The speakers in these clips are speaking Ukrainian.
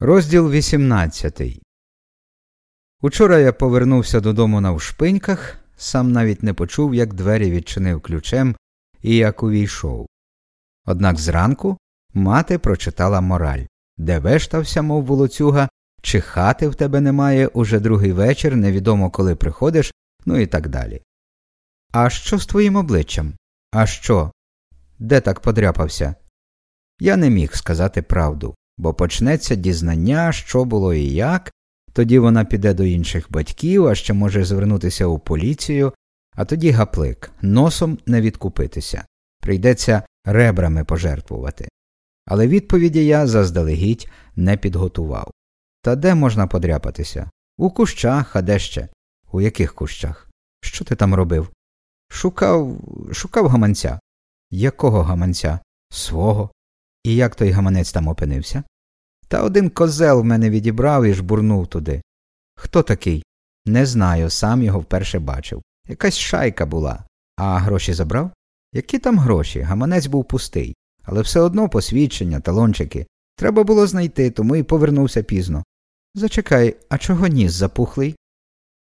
Розділ 18 Учора я повернувся додому на вшпиньках, сам навіть не почув, як двері відчинив ключем і як увійшов. Однак зранку мати прочитала мораль де вештався, мов волоцюга, чи хати в тебе немає уже другий вечір, невідомо коли приходиш, ну і так далі. А що з твоїм обличчям? А що? Де так подряпався? Я не міг сказати правду бо почнеться дізнання, що було і як, тоді вона піде до інших батьків, а ще може звернутися у поліцію, а тоді гаплик, носом не відкупитися, прийдеться ребрами пожертвувати. Але відповіді я заздалегідь не підготував. Та де можна подряпатися? У кущах, а де ще? У яких кущах? Що ти там робив? Шукав шукав гаманця. Якого гаманця? Свого. І як той гаманець там опинився? Та один козел в мене відібрав і жбурнув туди. Хто такий? Не знаю, сам його вперше бачив. Якась шайка була. А гроші забрав? Які там гроші? Гаманець був пустий, але все одно посвідчення, талончики. Треба було знайти, тому і повернувся пізно. Зачекай, а чого ніс запухлий?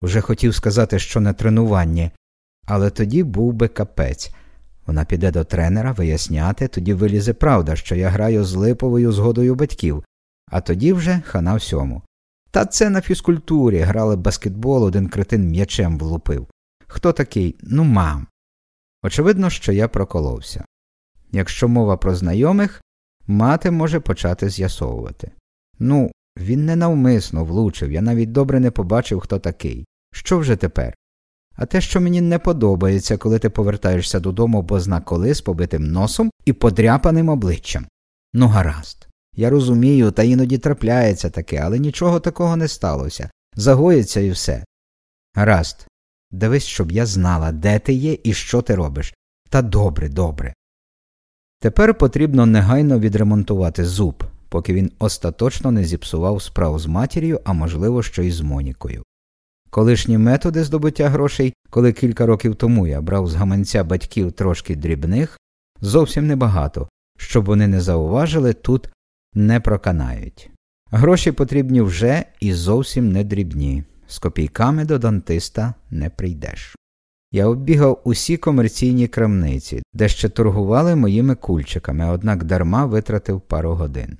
Уже хотів сказати, що не тренування, але тоді був би капець. Вона піде до тренера виясняти, тоді вилізе правда, що я граю з липовою згодою батьків, а тоді вже хана всьому. Та це на фізкультурі грали баскетбол, один кретин м'ячем влупив. Хто такий? Ну, мам. Очевидно, що я проколовся. Якщо мова про знайомих, мати може почати з'ясовувати. Ну, він ненавмисно влучив, я навіть добре не побачив, хто такий. Що вже тепер? А те, що мені не подобається, коли ти повертаєшся додому бозна коли з побитим носом і подряпаним обличчям. Ну, гаразд. Я розумію, та іноді трапляється таке, але нічого такого не сталося. Загоїться і все. Гаразд, дивись, щоб я знала, де ти є і що ти робиш. Та добре, добре. Тепер потрібно негайно відремонтувати зуб, поки він остаточно не зіпсував справу з матір'ю, а можливо, що й з Монікою. Колишні методи здобуття грошей, коли кілька років тому я брав з гаманця батьків трошки дрібних, зовсім небагато, щоб вони не зауважили, тут не проканають. Гроші потрібні вже і зовсім не дрібні. З копійками до дантиста не прийдеш. Я оббігав усі комерційні крамниці, де ще торгували моїми кульчиками, однак дарма витратив пару годин.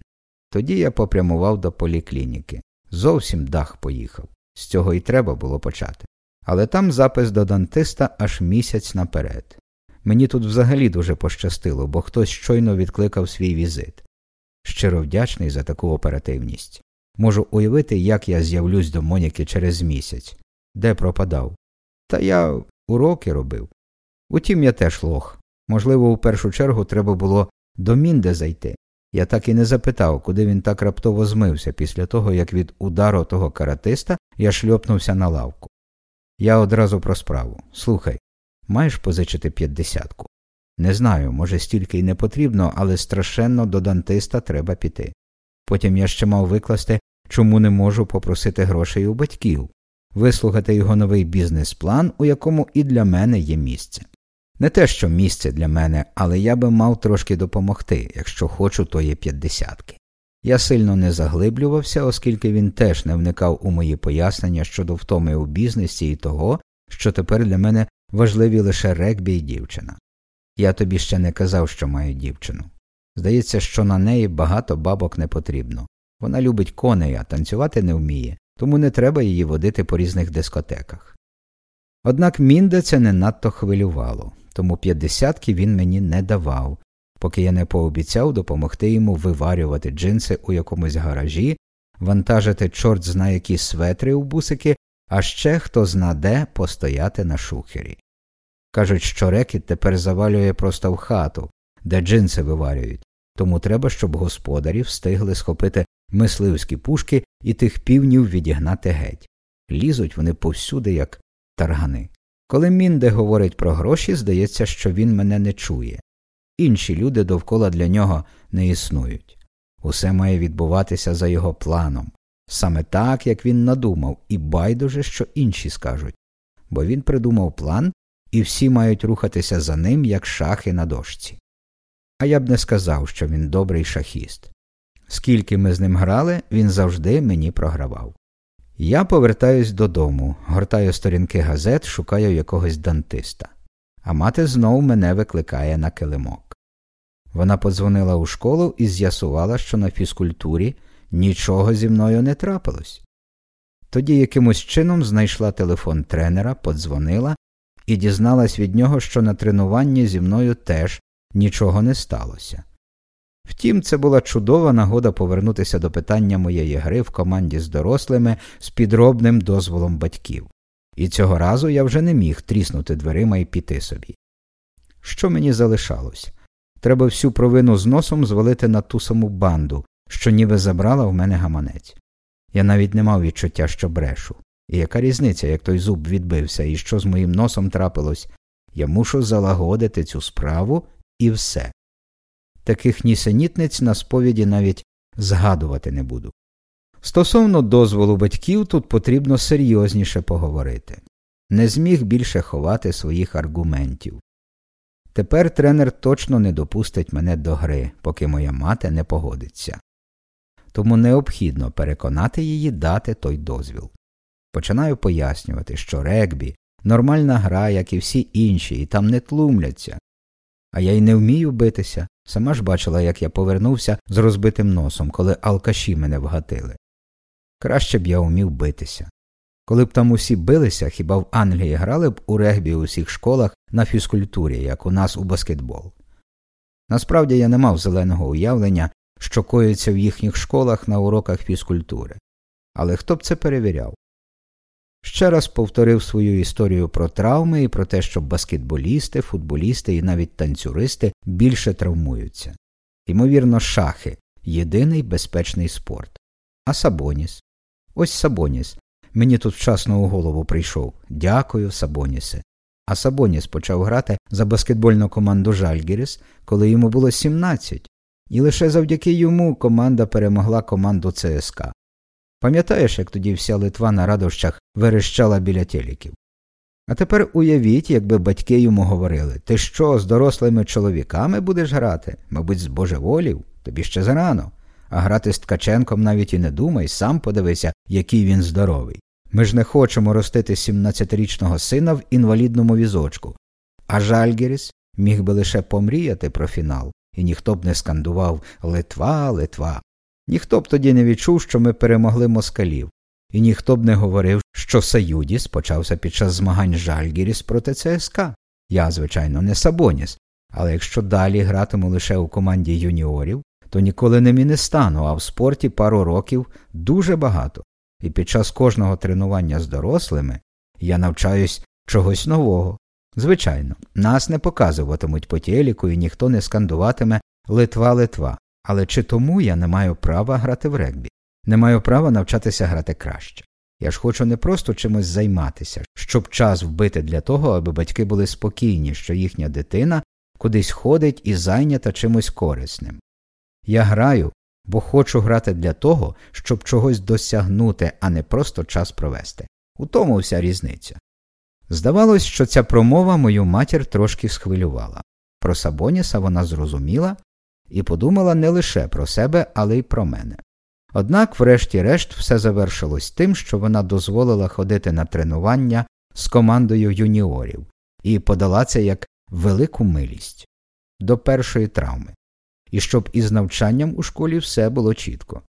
Тоді я попрямував до поліклініки. Зовсім дах поїхав. З цього й треба було почати. Але там запис до дантиста аж місяць наперед. Мені тут взагалі дуже пощастило, бо хтось щойно відкликав свій візит. Щиро вдячний за таку оперативність. Можу уявити, як я з'явлюсь до Моніки через місяць, де пропадав. Та я уроки робив. Утім, я теж лох. Можливо, у першу чергу треба було до Мінде зайти. Я так і не запитав, куди він так раптово змився після того, як від удару того каратиста я шльопнувся на лавку. Я одразу про справу. Слухай, маєш позичити п'ятдесятку? Не знаю, може, стільки й не потрібно, але страшенно до дантиста треба піти. Потім я ще мав викласти, чому не можу попросити грошей у батьків, вислухати його новий бізнес-план, у якому і для мене є місце. Не те, що місце для мене, але я би мав трошки допомогти, якщо хочу тої п'ятдесятки. Я сильно не заглиблювався, оскільки він теж не вникав у мої пояснення щодо втоми у бізнесі і того, що тепер для мене важливі лише регбі і дівчина. Я тобі ще не казав, що маю дівчину. Здається, що на неї багато бабок не потрібно. Вона любить коней, а танцювати не вміє, тому не треба її водити по різних дискотеках. Однак Мінде це не надто хвилювало, тому п'ятдесятки він мені не давав, поки я не пообіцяв допомогти йому виварювати джинси у якомусь гаражі, вантажити чорт зна які светри у бусики, а ще хто зна де постояти на шухері. Кажуть, що рекіт тепер завалює просто в хату, де джинси виварюють, тому треба, щоб господарі встигли схопити мисливські пушки і тих півнів відігнати геть. Лізуть вони повсюди, як таргани. Коли Мінде говорить про гроші, здається, що він мене не чує. Інші люди довкола для нього не існують. Усе має відбуватися за його планом, саме так, як він надумав, і байдуже, що інші скажуть, бо він придумав план, і всі мають рухатися за ним, як шахи на дошці. А я б не сказав, що він добрий шахіст. Скільки ми з ним грали, він завжди мені програвав. Я повертаюсь додому, гортаю сторінки газет, шукаю якогось дантиста, а мати знов мене викликає на килимок. Вона подзвонила у школу і з'ясувала, що на фізкультурі нічого зі мною не трапилось. Тоді якимось чином знайшла телефон тренера, подзвонила і дізналась від нього, що на тренуванні зі мною теж нічого не сталося. Втім, це була чудова нагода повернутися до питання моєї гри в команді з дорослими з підробним дозволом батьків, і цього разу я вже не міг тріснути дверима і піти собі. Що мені залишалось? Треба всю провину з носом звалити на ту саму банду, що ніби забрала в мене гаманець. Я навіть не мав відчуття, що брешу. І яка різниця, як той зуб відбився, і що з моїм носом трапилось? Я мушу залагодити цю справу і все. Таких нісенітниць на сповіді навіть згадувати не буду. Стосовно дозволу батьків тут потрібно серйозніше поговорити. Не зміг більше ховати своїх аргументів. Тепер тренер точно не допустить мене до гри, поки моя мати не погодиться. Тому необхідно переконати її дати той дозвіл. Починаю пояснювати, що регбі нормальна гра, як і всі інші, і там не тлумляться. А я й не вмію битися. Сама ж бачила, як я повернувся з розбитим носом, коли алкаші мене вгатили. Краще б я вмів битися. Коли б там усі билися, хіба в Англії грали б у регбі у всіх школах на фізкультурі, як у нас у баскетбол. Насправді я не мав зеленого уявлення, що коїться в їхніх школах на уроках фізкультури. Але хто б це перевіряв? Ще раз повторив свою історію про травми і про те, що баскетболісти, футболісти і навіть танцюристи більше травмуються. Ймовірно, шахи єдиний безпечний спорт. А Сабоніс? Ось Сабоніс. Мені тут вчасно у голову прийшов. Дякую, Сабонісе. А Сабоніс почав грати за баскетбольну команду Жальгіріс, коли йому було 17, і лише завдяки йому команда перемогла команду ЦСКА. Пам'ятаєш, як тоді вся Литва на радощах верещала біля теліків? А тепер уявіть, якби батьки йому говорили Ти що, з дорослими чоловіками будеш грати? Мабуть, з божеволів? Тобі ще зарано. А грати з Ткаченком навіть і не думай, сам подивися, який він здоровий. Ми ж не хочемо ростити 17-річного сина в інвалідному візочку. А Жальгеріс міг би лише помріяти про фінал, і ніхто б не скандував Литва, Литва. Ніхто б тоді не відчув, що ми перемогли москалів, і ніхто б не говорив, що Саюдіс почався під час змагань Жальгіріс проти ЦСК. Я, звичайно, не Сабоніс, але якщо далі гратиму лише у команді юніорів, то ніколи не міни стану, а в спорті пару років дуже багато, і під час кожного тренування з дорослими я навчаюсь чогось нового. Звичайно, нас не показуватимуть по телеку і ніхто не скандуватиме Литва Литва, але чи тому я не маю права грати в регбі, не маю права навчатися грати краще. Я ж хочу не просто чимось займатися, щоб час вбити для того, аби батьки були спокійні, що їхня дитина кудись ходить і зайнята чимось корисним. Я граю, бо хочу грати для того, щоб чогось досягнути, а не просто час провести. У тому вся різниця. Здавалось, що ця промова мою матір трошки схвилювала. Про Сабоніса вона зрозуміла і подумала не лише про себе, але й про мене. Однак, врешті-решт, все завершилось тим, що вона дозволила ходити на тренування з командою юніорів і подала це як велику милість до першої травми, і щоб із навчанням у школі все було чітко.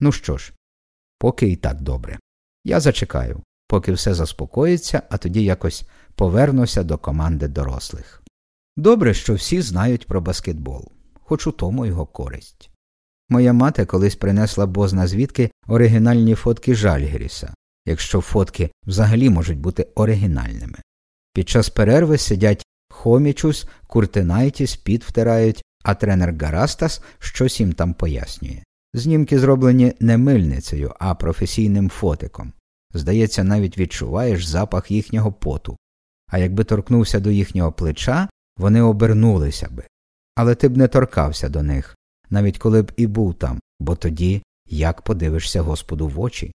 Ну що ж, поки і так добре. Я зачекаю, поки все заспокоїться, а тоді якось повернуся до команди дорослих. Добре, що всі знають про баскетбол хоч у тому його користь. Моя мати колись принесла бозна звідки оригінальні фотки Жальгеріса, якщо фотки взагалі можуть бути оригінальними. Під час перерви сидять Хомічус, Куртинайтіс, піт втирають, а тренер Гарастас щось їм там пояснює. Знімки зроблені не мильницею, а професійним фотиком. Здається, навіть відчуваєш запах їхнього поту. А якби торкнувся до їхнього плеча, вони обернулися би, але ти б не торкався до них, навіть коли б і був там, бо тоді як подивишся Господу в очі.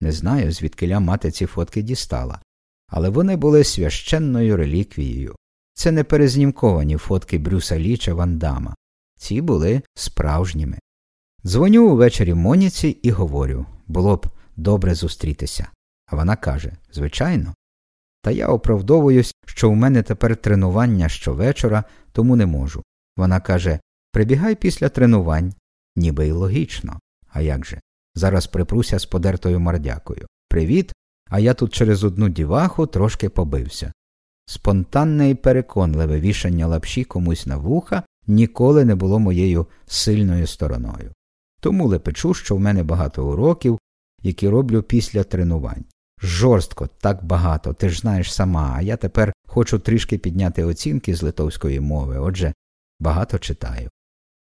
Не знаю, звідкиля мати ці фотки дістала, але вони були священною реліквією. Це не перезнімковані фотки Брюса Лі чи Вандама. Ці були справжніми. Дзвоню увечері Моніці і говорю було б добре зустрітися. А вона каже Звичайно. Та я оправдовуюсь, що у мене тепер тренування щовечора, тому не можу. Вона каже Прибігай після тренувань, ніби й логічно. А як же? Зараз припруся з подертою мордякою. Привіт, а я тут через одну діваху трошки побився. Спонтанне і переконливе вішання лапші комусь на вуха ніколи не було моєю сильною стороною. Тому лепечу, що в мене багато уроків, які роблю після тренувань. Жорстко, так багато, ти ж знаєш сама, а я тепер хочу трішки підняти оцінки з литовської мови, отже, багато читаю.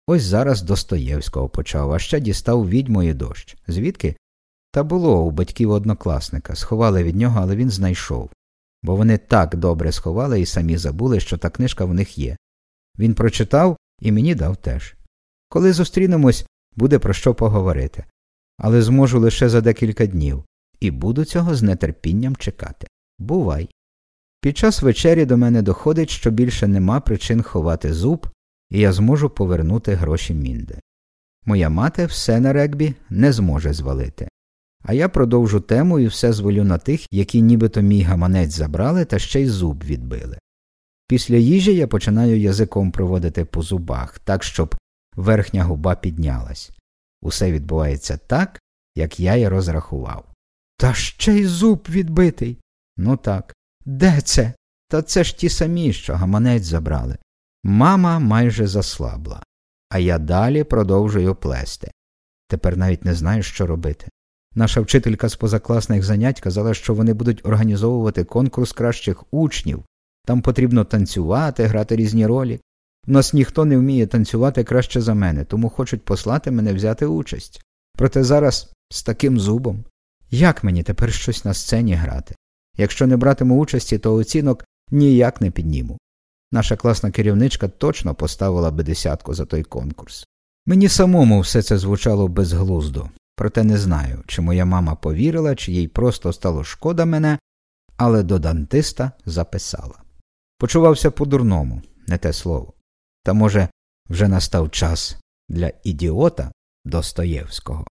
Ось зараз Достоєвського почав, а ще дістав відьмо і дощ. Звідки? Та було у батьків однокласника, сховали від нього, але він знайшов. Бо вони так добре сховали і самі забули, що та книжка в них є. Він прочитав і мені дав теж. Коли зустрінемось, буде про що поговорити. Але зможу лише за декілька днів, і буду цього з нетерпінням чекати. Бувай. Під час вечері до мене доходить, що більше нема причин ховати зуб, і я зможу повернути гроші мінде. Моя мати все на регбі не зможе звалити. А я продовжу тему і все зволю на тих, які нібито мій гаманець забрали та ще й зуб відбили. Після їжі я починаю язиком проводити по зубах, так, щоб верхня губа піднялась. Усе відбувається так, як я й розрахував. Та ще й зуб відбитий. Ну так. Де це? Та це ж ті самі, що гаманець забрали. Мама майже заслабла, а я далі продовжую плести. Тепер навіть не знаю, що робити. Наша вчителька з позакласних занять казала, що вони будуть організовувати конкурс кращих учнів, там потрібно танцювати, грати різні ролі. У нас ніхто не вміє танцювати краще за мене, тому хочуть послати мене взяти участь. Проте зараз з таким зубом. Як мені тепер щось на сцені грати? Якщо не братиму участі, то оцінок ніяк не підніму. Наша класна керівничка точно поставила би десятку за той конкурс. Мені самому все це звучало безглуздо, проте не знаю, чи моя мама повірила, чи їй просто стало шкода мене, але до дантиста записала. Почувався по-дурному, не те слово. Та, може, вже настав час для ідіота Достоєвського.